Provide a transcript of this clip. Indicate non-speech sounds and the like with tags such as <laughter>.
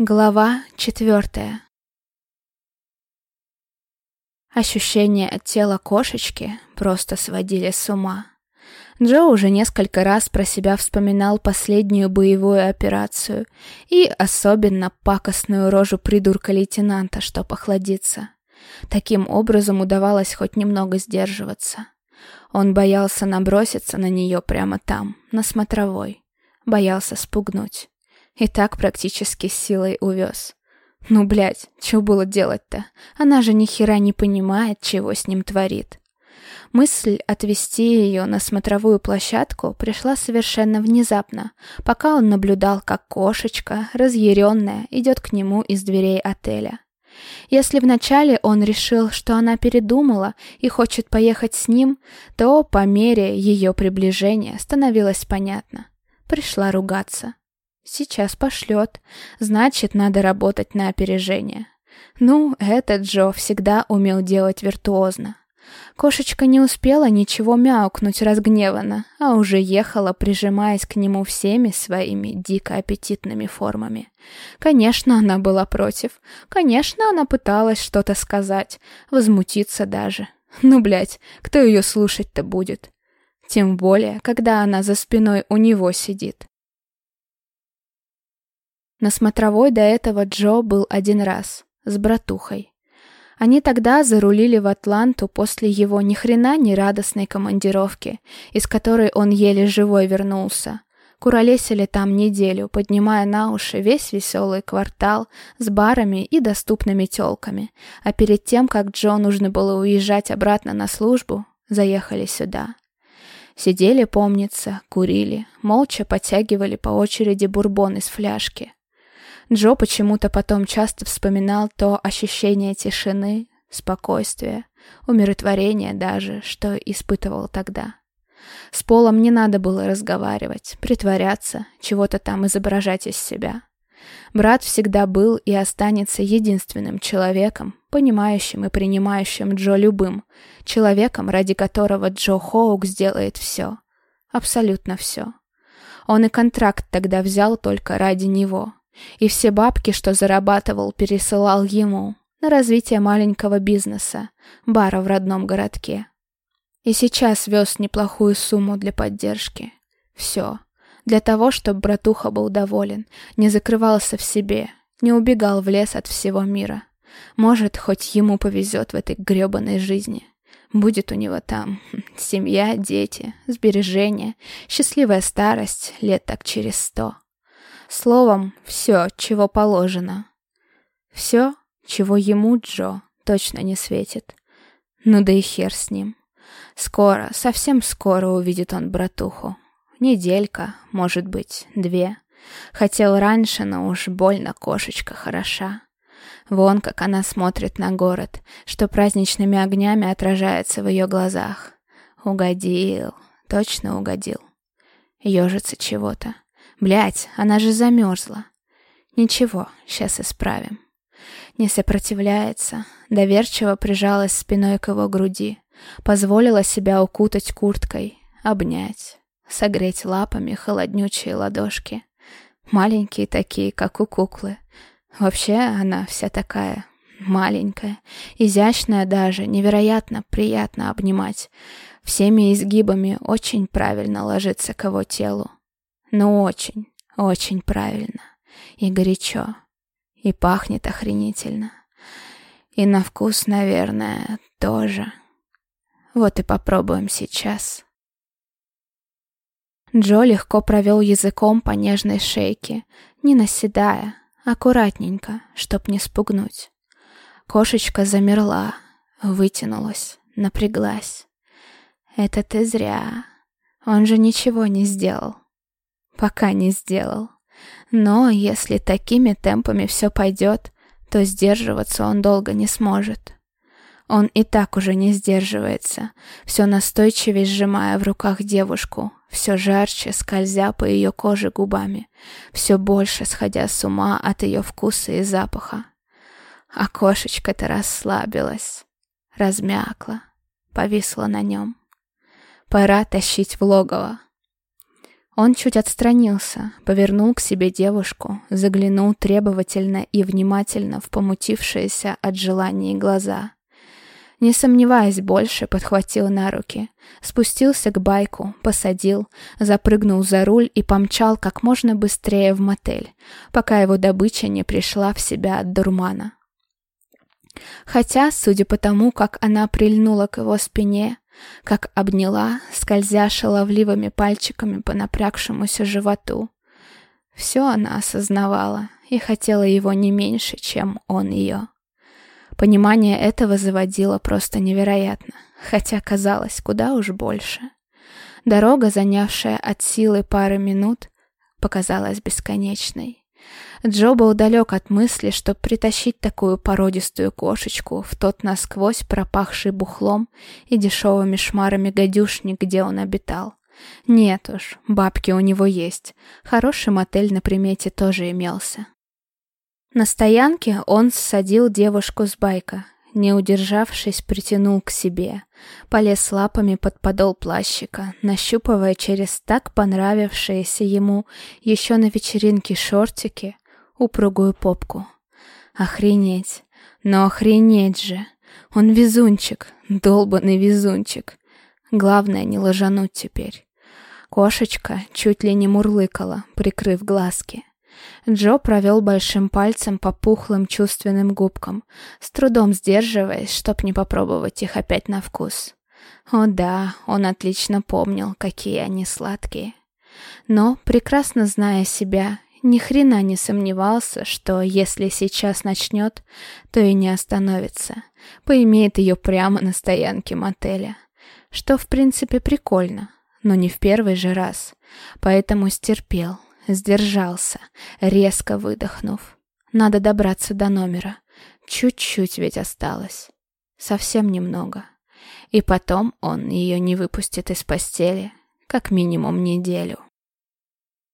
Глава четвертая Ощущения от тела кошечки просто сводили с ума. Джо уже несколько раз про себя вспоминал последнюю боевую операцию и особенно пакостную рожу придурка-лейтенанта, что похладиться. Таким образом удавалось хоть немного сдерживаться. Он боялся наброситься на нее прямо там, на смотровой. Боялся спугнуть. И так практически силой увез. Ну, блядь, что было делать-то? Она же ни хера не понимает, чего с ним творит. Мысль отвезти ее на смотровую площадку пришла совершенно внезапно, пока он наблюдал, как кошечка, разъяренная, идет к нему из дверей отеля. Если вначале он решил, что она передумала и хочет поехать с ним, то по мере ее приближения становилось понятно. Пришла ругаться. Сейчас пошлет. Значит, надо работать на опережение. Ну, этот Джо всегда умел делать виртуозно. Кошечка не успела ничего мяукнуть разгневанно, а уже ехала, прижимаясь к нему всеми своими дико аппетитными формами. Конечно, она была против. Конечно, она пыталась что-то сказать, возмутиться даже. Ну, блядь, кто ее слушать-то будет? Тем более, когда она за спиной у него сидит. На смотровой до этого Джо был один раз, с братухой. Они тогда зарулили в Атланту после его ни хрена не радостной командировки, из которой он еле живой вернулся. Куролесили там неделю, поднимая на уши весь веселый квартал с барами и доступными тёлками. А перед тем, как Джо нужно было уезжать обратно на службу, заехали сюда. Сидели, помнится, курили, молча подтягивали по очереди бурбон из фляжки. Джо почему-то потом часто вспоминал то ощущение тишины, спокойствия, умиротворения даже, что испытывал тогда. С Полом не надо было разговаривать, притворяться, чего-то там изображать из себя. Брат всегда был и останется единственным человеком, понимающим и принимающим Джо любым, человеком, ради которого Джо Хоук сделает все. Абсолютно все. Он и контракт тогда взял только ради него, и все бабки, что зарабатывал, пересылал ему на развитие маленького бизнеса, бара в родном городке. И сейчас вез неплохую сумму для поддержки. Все. Для того, чтобы братуха был доволен, не закрывался в себе, не убегал в лес от всего мира. Может, хоть ему повезет в этой гребаной жизни. Будет у него там <laughs> семья, дети, сбережения, счастливая старость лет так через сто. Словом, все, чего положено. Все, чего ему, Джо, точно не светит. Ну да и хер с ним. Скоро, совсем скоро увидит он братуху. Неделька, может быть, две. Хотел раньше, но уж больно кошечка хороша. Вон как она смотрит на город, что праздничными огнями отражается в ее глазах. Угодил, точно угодил. Ежится чего-то. Блять, она же замерзла. Ничего, сейчас исправим. Не сопротивляется, доверчиво прижалась спиной к его груди, позволила себя укутать курткой, обнять, согреть лапами холоднючие ладошки. Маленькие такие, как у куклы. Вообще она вся такая маленькая, изящная даже, невероятно приятно обнимать. Всеми изгибами очень правильно ложится к его телу. Ну очень, очень правильно. И горячо. И пахнет охренительно. И на вкус, наверное, тоже. Вот и попробуем сейчас. Джо легко провел языком по нежной шейке, не наседая, аккуратненько, чтоб не спугнуть. Кошечка замерла, вытянулась, напряглась. «Это ты зря. Он же ничего не сделал пока не сделал. Но если такими темпами все пойдет, то сдерживаться он долго не сможет. Он и так уже не сдерживается, все настойчивее сжимая в руках девушку, все жарче скользя по ее коже губами, все больше сходя с ума от ее вкуса и запаха. А кошечка-то расслабилась, размякла, повисла на нем. Пора тащить в логово. Он чуть отстранился, повернул к себе девушку, заглянул требовательно и внимательно в помутившиеся от желания глаза. Не сомневаясь больше, подхватил на руки, спустился к байку, посадил, запрыгнул за руль и помчал как можно быстрее в мотель, пока его добыча не пришла в себя от дурмана. Хотя, судя по тому, как она прильнула к его спине, как обняла, скользя шаловливыми пальчиками по напрягшемуся животу. Все она осознавала и хотела его не меньше, чем он ее. Понимание этого заводило просто невероятно, хотя казалось куда уж больше. Дорога, занявшая от силы пары минут, показалась бесконечной. Джо был далек от мысли, что притащить такую породистую кошечку в тот насквозь пропахший бухлом и дешевыми шмарами гадюшник, где он обитал. Нет уж, бабки у него есть. Хороший мотель на примете тоже имелся. На стоянке он ссадил девушку с байка, не удержавшись, притянул к себе. Полез лапами под подол плащика, нащупывая через так понравившиеся ему еще на вечеринке шортики упругую попку. Охренеть! Но охренеть же! Он везунчик, долбанный везунчик. Главное не ложануть теперь. Кошечка чуть ли не мурлыкала, прикрыв глазки. Джо провел большим пальцем по пухлым чувственным губкам, с трудом сдерживаясь, чтоб не попробовать их опять на вкус. О да, он отлично помнил, какие они сладкие. Но, прекрасно зная себя, ни хрена не сомневался, что если сейчас начнет, то и не остановится. Поимеет ее прямо на стоянке мотеля. Что, в принципе, прикольно, но не в первый же раз. Поэтому стерпел, Сдержался, резко выдохнув. Надо добраться до номера. Чуть-чуть ведь осталось. Совсем немного. И потом он ее не выпустит из постели, как минимум неделю.